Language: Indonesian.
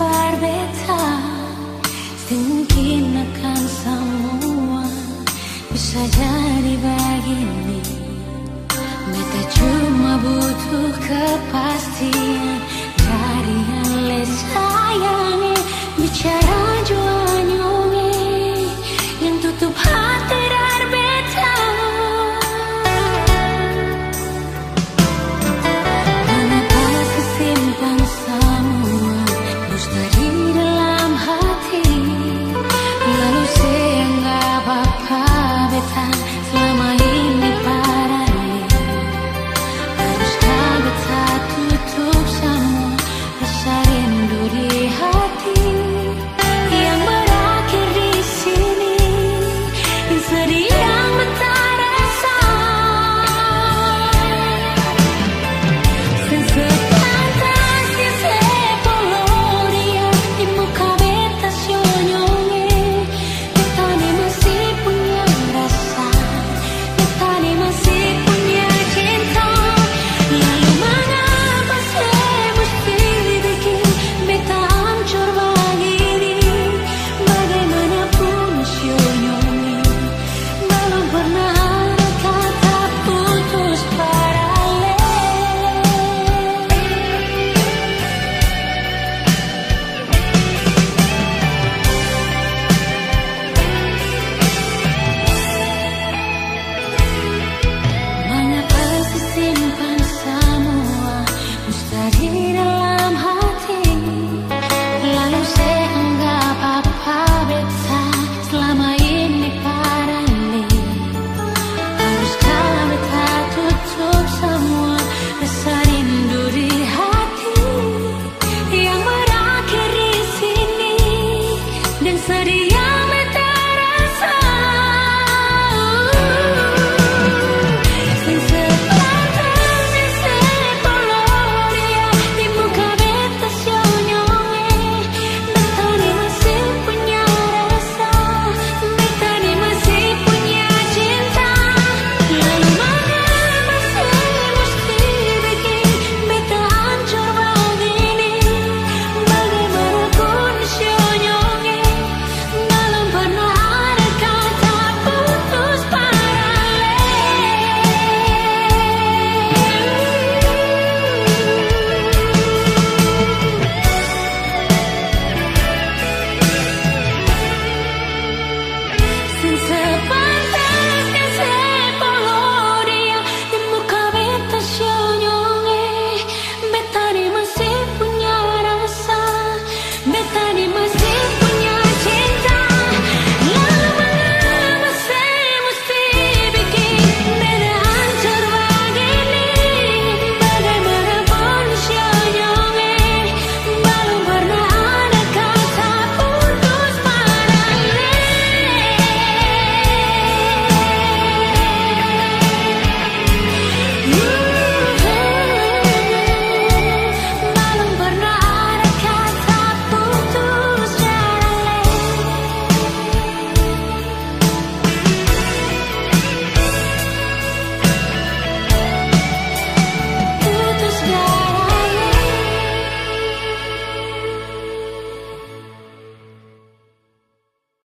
Sabar beta Mungkin akan semua Bisa jadi bagimu Maria.